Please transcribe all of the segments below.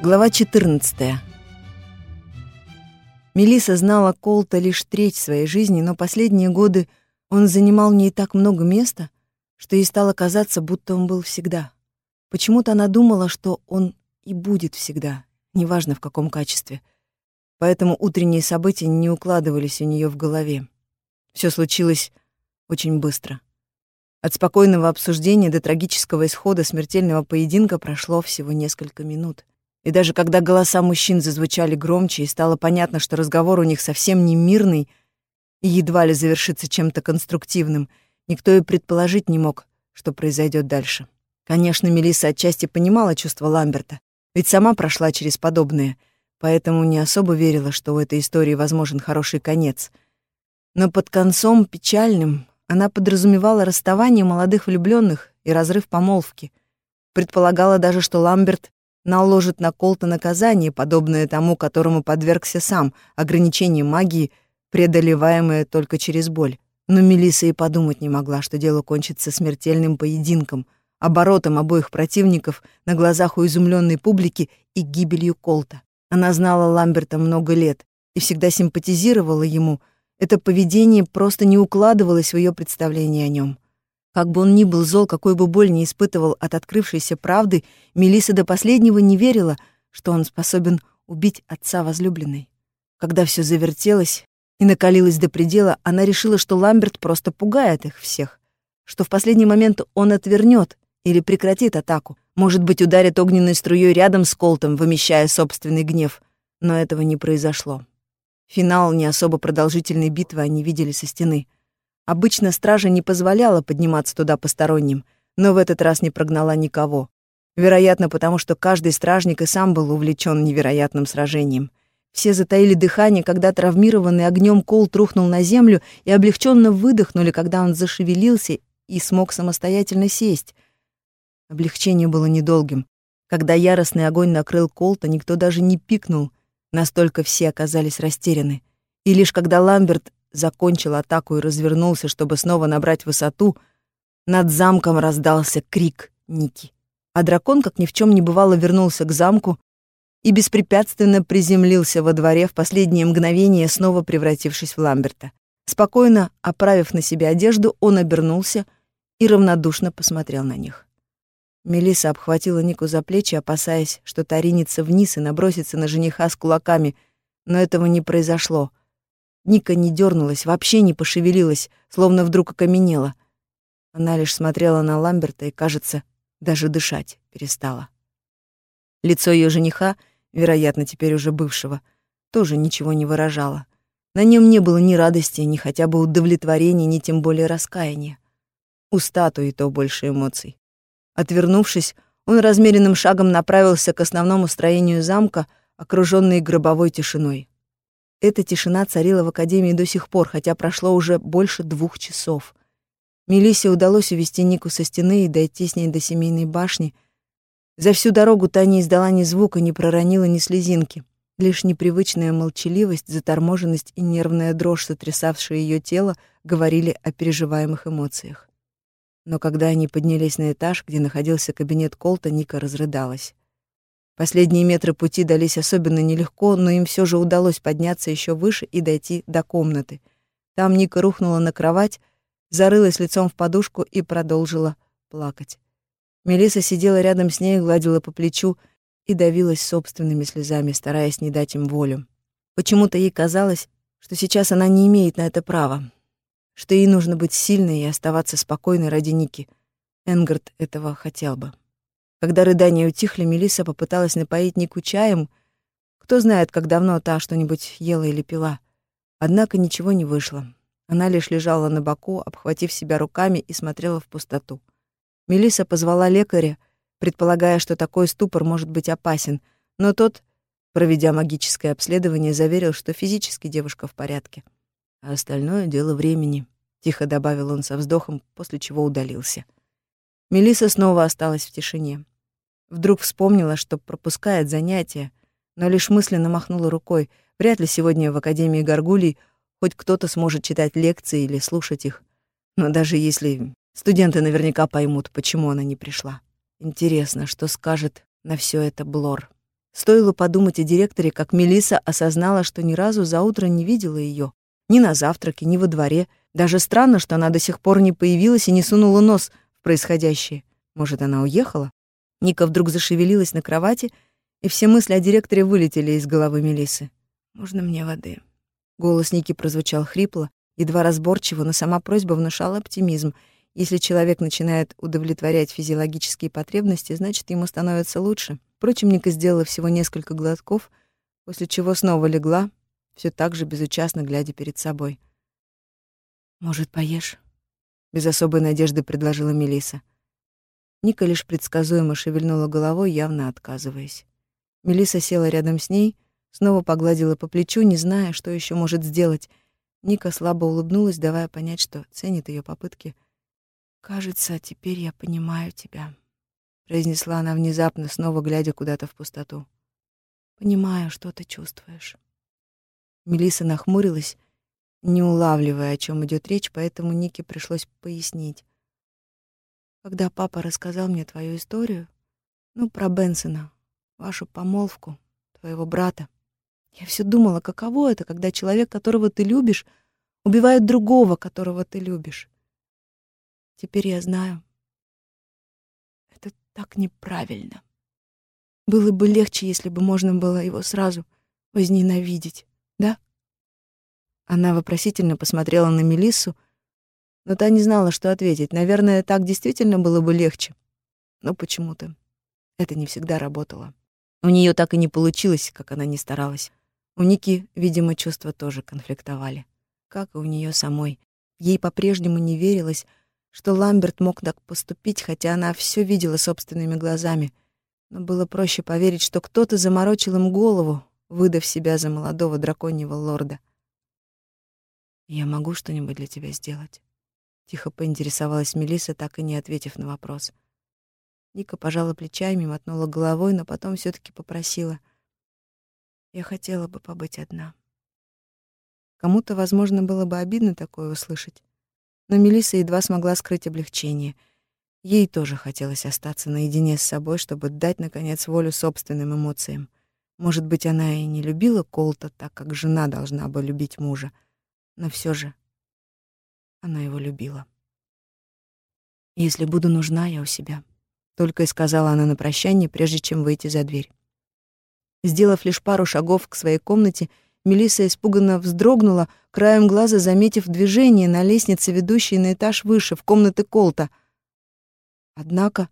Глава 14. Мелиса знала Колта лишь треть своей жизни, но последние годы он занимал в ней так много места, что ей стало казаться, будто он был всегда. Почему-то она думала, что он и будет всегда, неважно в каком качестве. Поэтому утренние события не укладывались у нее в голове. Все случилось очень быстро. От спокойного обсуждения до трагического исхода смертельного поединка прошло всего несколько минут. И даже когда голоса мужчин зазвучали громче и стало понятно, что разговор у них совсем не мирный и едва ли завершится чем-то конструктивным, никто и предположить не мог, что произойдет дальше. Конечно, Мелисса отчасти понимала чувства Ламберта, ведь сама прошла через подобное, поэтому не особо верила, что у этой истории возможен хороший конец. Но под концом печальным она подразумевала расставание молодых влюбленных и разрыв помолвки. Предполагала даже, что Ламберт наложит на Колта наказание, подобное тому, которому подвергся сам, ограничение магии, преодолеваемое только через боль. Но Мелисса и подумать не могла, что дело кончится смертельным поединком, оборотом обоих противников на глазах у изумленной публики и гибелью Колта. Она знала Ламберта много лет и всегда симпатизировала ему. Это поведение просто не укладывалось в ее представление о нем. Как бы он ни был зол, какой бы боль не испытывал от открывшейся правды, Мелиса до последнего не верила, что он способен убить отца возлюбленной. Когда все завертелось и накалилось до предела, она решила, что Ламберт просто пугает их всех, что в последний момент он отвернет или прекратит атаку, может быть, ударит огненной струей рядом с Колтом, вымещая собственный гнев. Но этого не произошло. Финал не особо продолжительной битвы они видели со стены — Обычно стража не позволяла подниматься туда посторонним, но в этот раз не прогнала никого. Вероятно, потому что каждый стражник и сам был увлечен невероятным сражением. Все затаили дыхание, когда травмированный огнем кол трухнул на землю и облегченно выдохнули, когда он зашевелился и смог самостоятельно сесть. Облегчение было недолгим. Когда яростный огонь накрыл Колта, никто даже не пикнул, настолько все оказались растеряны. И лишь когда Ламберт закончил атаку и развернулся, чтобы снова набрать высоту, над замком раздался крик Ники. А дракон, как ни в чем не бывало, вернулся к замку и беспрепятственно приземлился во дворе в последнее мгновение, снова превратившись в Ламберта. Спокойно оправив на себе одежду, он обернулся и равнодушно посмотрел на них. Мелиса обхватила Нику за плечи, опасаясь, что та вниз и набросится на жениха с кулаками, но этого не произошло — Ника не дернулась, вообще не пошевелилась, словно вдруг окаменела. Она лишь смотрела на Ламберта и, кажется, даже дышать перестала. Лицо ее жениха, вероятно, теперь уже бывшего, тоже ничего не выражало. На нем не было ни радости, ни хотя бы удовлетворения, ни тем более раскаяния. У статуи то больше эмоций. Отвернувшись, он размеренным шагом направился к основному строению замка, окружённый гробовой тишиной. Эта тишина царила в академии до сих пор, хотя прошло уже больше двух часов. Мелисе удалось увести Нику со стены и дойти с ней до семейной башни. За всю дорогу та не издала ни звука, не проронила ни слезинки. Лишь непривычная молчаливость, заторможенность и нервная дрожь, сотрясавшая ее тело, говорили о переживаемых эмоциях. Но когда они поднялись на этаж, где находился кабинет Колта, Ника разрыдалась. Последние метры пути дались особенно нелегко, но им все же удалось подняться еще выше и дойти до комнаты. Там Ника рухнула на кровать, зарылась лицом в подушку и продолжила плакать. Мелиса сидела рядом с ней, гладила по плечу и давилась собственными слезами, стараясь не дать им волю. Почему-то ей казалось, что сейчас она не имеет на это права, что ей нужно быть сильной и оставаться спокойной ради Ники. Энгард этого хотел бы. Когда рыдания утихли, Мелисса попыталась напоить Нику чаем. Кто знает, как давно та что-нибудь ела или пила. Однако ничего не вышло. Она лишь лежала на боку, обхватив себя руками и смотрела в пустоту. Мелисса позвала лекаря, предполагая, что такой ступор может быть опасен, но тот, проведя магическое обследование, заверил, что физически девушка в порядке. А остальное — дело времени, — тихо добавил он со вздохом, после чего удалился. Мелиса снова осталась в тишине. Вдруг вспомнила, что пропускает занятия, но лишь мысленно махнула рукой. Вряд ли сегодня в Академии Гаргулий хоть кто-то сможет читать лекции или слушать их. Но даже если студенты наверняка поймут, почему она не пришла. Интересно, что скажет на все это Блор. Стоило подумать о директоре, как Мелиса осознала, что ни разу за утро не видела ее, ни на завтраке, ни во дворе. Даже странно, что она до сих пор не появилась и не сунула нос в происходящее. Может, она уехала? Ника вдруг зашевелилась на кровати, и все мысли о директоре вылетели из головы Мелисы. «Можно мне воды?» Голос Ники прозвучал хрипло, едва разборчиво, но сама просьба внушала оптимизм. Если человек начинает удовлетворять физиологические потребности, значит, ему становится лучше. Впрочем, Ника сделала всего несколько глотков, после чего снова легла, все так же безучастно глядя перед собой. «Может, поешь?» — без особой надежды предложила Мелиса. Ника лишь предсказуемо шевельнула головой, явно отказываясь. Мелиса села рядом с ней, снова погладила по плечу, не зная, что еще может сделать. Ника слабо улыбнулась, давая понять, что ценит ее попытки. «Кажется, теперь я понимаю тебя», — произнесла она внезапно, снова глядя куда-то в пустоту. «Понимаю, что ты чувствуешь». Мелиса нахмурилась, не улавливая, о чем идет речь, поэтому Нике пришлось пояснить. Когда папа рассказал мне твою историю, ну, про Бенсона, вашу помолвку, твоего брата, я все думала, каково это, когда человек, которого ты любишь, убивает другого, которого ты любишь. Теперь я знаю. Это так неправильно. Было бы легче, если бы можно было его сразу возненавидеть да?» Она вопросительно посмотрела на Мелиссу, но та не знала, что ответить. Наверное, так действительно было бы легче. Но почему-то это не всегда работало. У нее так и не получилось, как она не старалась. У Ники, видимо, чувства тоже конфликтовали. Как и у нее самой. Ей по-прежнему не верилось, что Ламберт мог так поступить, хотя она все видела собственными глазами. Но было проще поверить, что кто-то заморочил им голову, выдав себя за молодого драконьего лорда. «Я могу что-нибудь для тебя сделать?» Тихо поинтересовалась Мелиса, так и не ответив на вопрос. Ника пожала плечами, мотнула головой, но потом все таки попросила. «Я хотела бы побыть одна». Кому-то, возможно, было бы обидно такое услышать. Но Мелиса едва смогла скрыть облегчение. Ей тоже хотелось остаться наедине с собой, чтобы дать, наконец, волю собственным эмоциям. Может быть, она и не любила Колта так, как жена должна бы любить мужа, но все же она его любила. «Если буду нужна, я у себя», — только и сказала она на прощание, прежде чем выйти за дверь. Сделав лишь пару шагов к своей комнате, Мелисса испуганно вздрогнула, краем глаза заметив движение на лестнице, ведущей на этаж выше, в комнаты Колта. Однако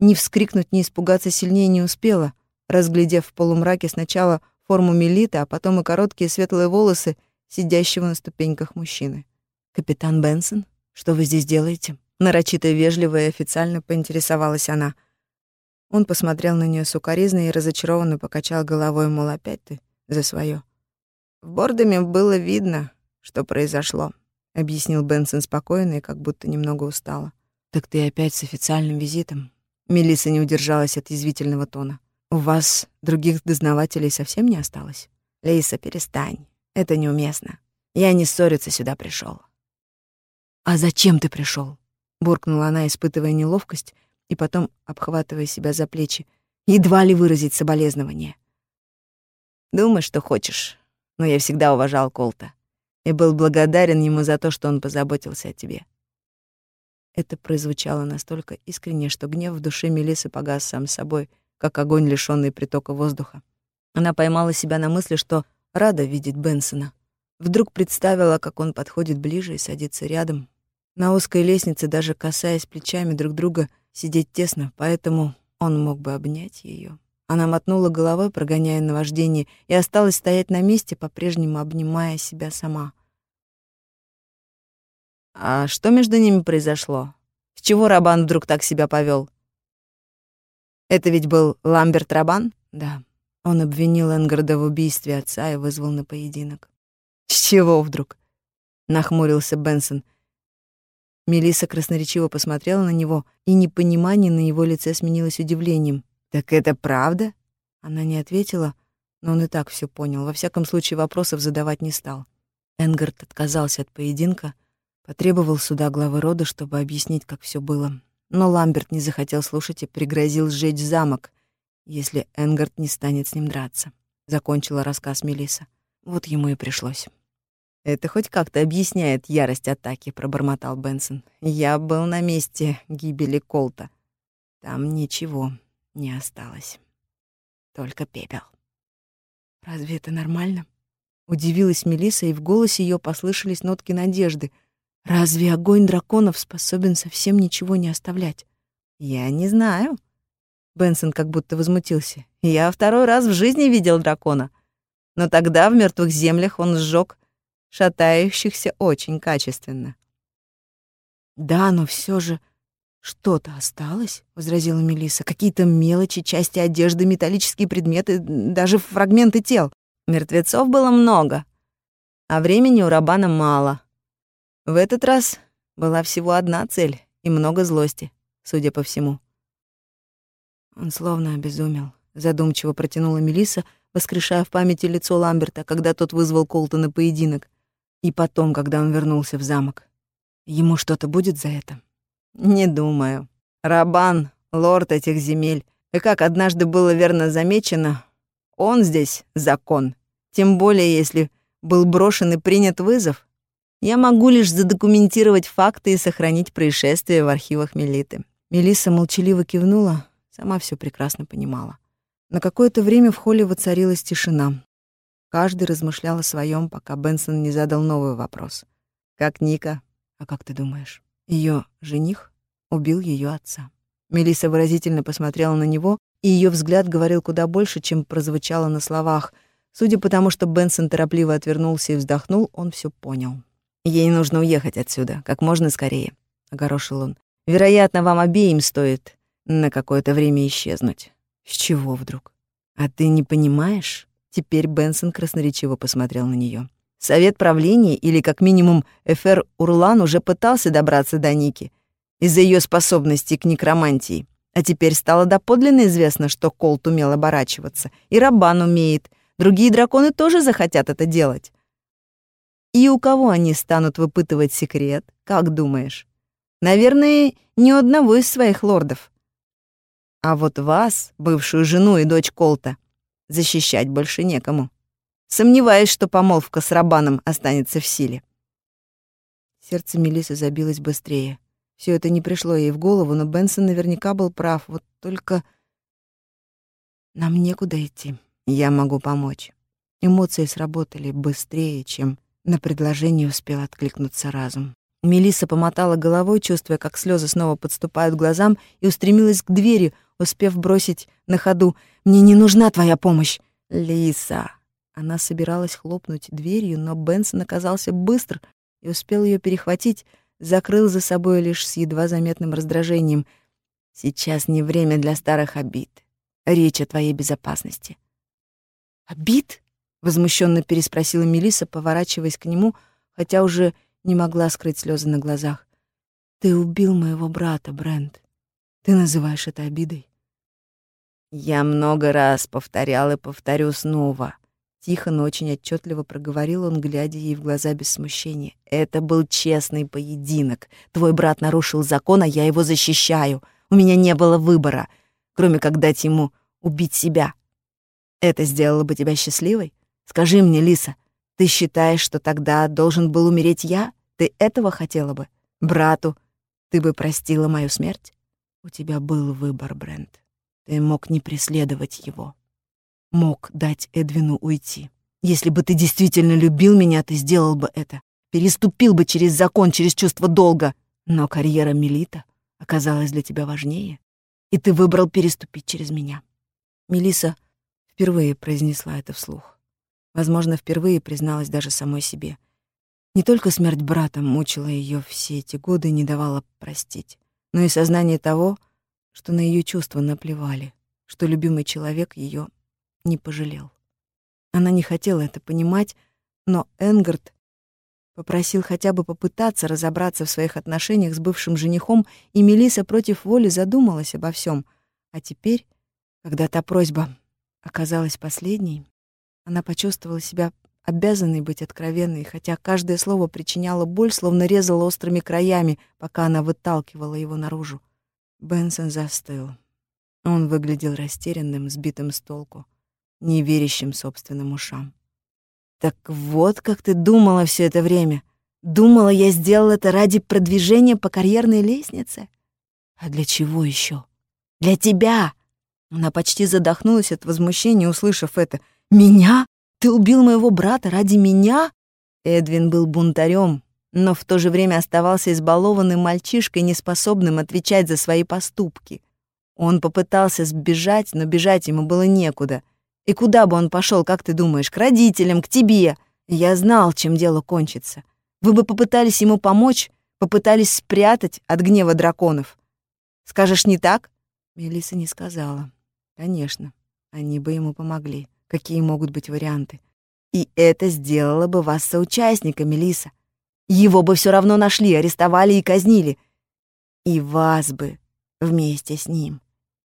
ни вскрикнуть, ни испугаться сильнее не успела — разглядев в полумраке сначала форму Мелиты, а потом и короткие светлые волосы сидящего на ступеньках мужчины. «Капитан Бенсон, что вы здесь делаете?» Нарочито вежливо и официально поинтересовалась она. Он посмотрел на нее сукоризно и разочарованно покачал головой, мол, опять ты за свое. «В Бордоме было видно, что произошло», — объяснил Бенсон спокойно и как будто немного устало. «Так ты опять с официальным визитом?» Мелисса не удержалась от язвительного тона. У вас других дознавателей совсем не осталось? Лейса, перестань. Это неуместно. Я не ссориться сюда пришел. А зачем ты пришел? буркнула она, испытывая неловкость и потом обхватывая себя за плечи, едва ли выразить соболезнование. Думай, что хочешь, но я всегда уважал Колта и был благодарен ему за то, что он позаботился о тебе. Это прозвучало настолько искренне, что гнев в душе Мелисы погас сам собой — как огонь, лишённый притока воздуха. Она поймала себя на мысли, что рада видеть Бенсона. Вдруг представила, как он подходит ближе и садится рядом. На узкой лестнице, даже касаясь плечами друг друга, сидеть тесно, поэтому он мог бы обнять её. Она мотнула головой, прогоняя наваждение, и осталась стоять на месте, по-прежнему обнимая себя сама. А что между ними произошло? С чего Рабан вдруг так себя повел? Это ведь был Ламберт Рабан? Да. Он обвинил Энгарда в убийстве отца и вызвал на поединок. С чего вдруг? Нахмурился Бенсон. Мелисса красноречиво посмотрела на него, и непонимание на его лице сменилось удивлением. «Так это правда?» Она не ответила, но он и так все понял. Во всяком случае, вопросов задавать не стал. Энгард отказался от поединка, потребовал суда главы рода, чтобы объяснить, как все было. Но Ламберт не захотел слушать и пригрозил сжечь замок, если Энгард не станет с ним драться. Закончила рассказ Мелиса. Вот ему и пришлось. «Это хоть как-то объясняет ярость атаки», — пробормотал Бенсон. «Я был на месте гибели Колта. Там ничего не осталось. Только пепел». «Разве это нормально?» Удивилась Мелиса, и в голосе ее послышались нотки надежды. «Разве огонь драконов способен совсем ничего не оставлять?» «Я не знаю». Бенсон как будто возмутился. «Я второй раз в жизни видел дракона. Но тогда в мертвых землях он сжег шатающихся очень качественно. «Да, но все же что-то осталось», — возразила Мелиса. «Какие-то мелочи, части одежды, металлические предметы, даже фрагменты тел. Мертвецов было много, а времени у Рабана мало. В этот раз была всего одна цель и много злости, судя по всему». Он словно обезумел, задумчиво протянула Мелиса, воскрешая в памяти лицо Ламберта, когда тот вызвал Колта на поединок. И потом, когда он вернулся в замок. Ему что-то будет за это? Не думаю. Рабан — лорд этих земель. И как однажды было верно замечено, он здесь закон. Тем более, если был брошен и принят вызов. Я могу лишь задокументировать факты и сохранить происшествие в архивах Мелиты. Мелисса молчаливо кивнула, сама все прекрасно понимала. На какое-то время в холле воцарилась тишина. Каждый размышлял о своем, пока Бенсон не задал новый вопрос. «Как Ника? А как ты думаешь?» Ее жених убил ее отца. Мелиса выразительно посмотрела на него, и ее взгляд говорил куда больше, чем прозвучало на словах. Судя по тому, что Бенсон торопливо отвернулся и вздохнул, он все понял. «Ей нужно уехать отсюда, как можно скорее», — огорошил он. «Вероятно, вам обеим стоит на какое-то время исчезнуть». «С чего вдруг? А ты не понимаешь?» Теперь Бенсон красноречиво посмотрел на нее. Совет правления или, как минимум, Эфер Урлан уже пытался добраться до Ники из-за ее способностей к некромантии. А теперь стало доподлинно известно, что Колт умел оборачиваться, и Рабан умеет. Другие драконы тоже захотят это делать. И у кого они станут выпытывать секрет, как думаешь? Наверное, ни одного из своих лордов. А вот вас, бывшую жену и дочь Колта, защищать больше некому. Сомневаюсь, что помолвка с Рабаном останется в силе. Сердце Мелисы забилось быстрее. Все это не пришло ей в голову, но Бенсон наверняка был прав. Вот только нам некуда идти. Я могу помочь. Эмоции сработали быстрее, чем на предложение успел откликнуться разум. Мелисса помотала головой, чувствуя, как слезы снова подступают к глазам, и устремилась к двери, успев бросить на ходу «Мне не нужна твоя помощь!» «Лиса!» Она собиралась хлопнуть дверью, но Бенсон оказался быстр и успел ее перехватить, закрыл за собой лишь с едва заметным раздражением. «Сейчас не время для старых обид. Речь о твоей безопасности». «Обид?» — возмущенно переспросила Мелиса, поворачиваясь к нему, хотя уже не могла скрыть слезы на глазах. «Ты убил моего брата, Брент. Ты называешь это обидой?» Я много раз повторял и повторю снова. Тихо, но очень отчетливо проговорил он, глядя ей в глаза без смущения. Это был честный поединок. Твой брат нарушил закон, а я его защищаю. У меня не было выбора, кроме как дать ему убить себя. Это сделало бы тебя счастливой? Скажи мне, Лиса, ты считаешь, что тогда должен был умереть я? Ты этого хотела бы? Брату, ты бы простила мою смерть? У тебя был выбор, Брент. Ты мог не преследовать его. Мог дать Эдвину уйти. Если бы ты действительно любил меня, ты сделал бы это. Переступил бы через закон, через чувство долга. Но карьера Мелита оказалась для тебя важнее, и ты выбрал переступить через меня. Мелиса впервые произнесла это вслух. Возможно, впервые призналась даже самой себе. Не только смерть брата мучила ее все эти годы и не давала простить, но и сознание того, что на ее чувства наплевали, что любимый человек ее не пожалел. Она не хотела это понимать, но Энгард попросил хотя бы попытаться разобраться в своих отношениях с бывшим женихом, и Мелиса против воли задумалась обо всем. А теперь, когда та просьба оказалась последней, она почувствовала себя обязанной быть откровенной, хотя каждое слово причиняло боль, словно резало острыми краями, пока она выталкивала его наружу. Бенсон застыл. Он выглядел растерянным, сбитым с толку, неверящим собственным ушам. «Так вот, как ты думала все это время. Думала, я сделал это ради продвижения по карьерной лестнице? А для чего еще? Для тебя!» Она почти задохнулась от возмущения, услышав это. «Меня? Ты убил моего брата ради меня?» Эдвин был бунтарем, но в то же время оставался избалованным мальчишкой, неспособным отвечать за свои поступки. Он попытался сбежать, но бежать ему было некуда. И куда бы он пошел, как ты думаешь, к родителям, к тебе? Я знал, чем дело кончится. Вы бы попытались ему помочь, попытались спрятать от гнева драконов. Скажешь, не так? Мелиса не сказала. Конечно, они бы ему помогли. Какие могут быть варианты? И это сделало бы вас соучастниками, Мелиса. Его бы все равно нашли, арестовали и казнили. И вас бы вместе с ним.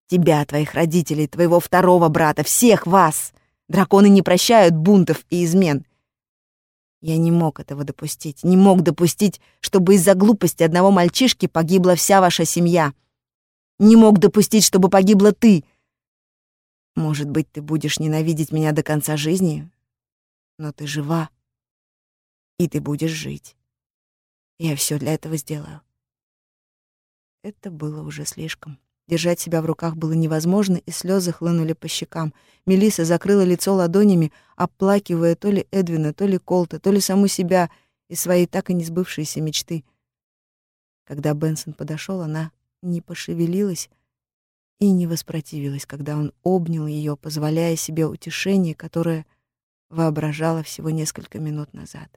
Тебя, твоих родителей, твоего второго брата, всех вас. Драконы не прощают бунтов и измен. Я не мог этого допустить. Не мог допустить, чтобы из-за глупости одного мальчишки погибла вся ваша семья. Не мог допустить, чтобы погибла ты. Может быть, ты будешь ненавидеть меня до конца жизни, но ты жива, и ты будешь жить. Я все для этого сделаю. Это было уже слишком. Держать себя в руках было невозможно, и слезы хлынули по щекам. Мелиса закрыла лицо ладонями, оплакивая то ли Эдвина, то ли Колта, то ли саму себя и свои так и не сбывшиеся мечты. Когда Бенсон подошел, она не пошевелилась и не воспротивилась, когда он обнял ее, позволяя себе утешение, которое воображала всего несколько минут назад.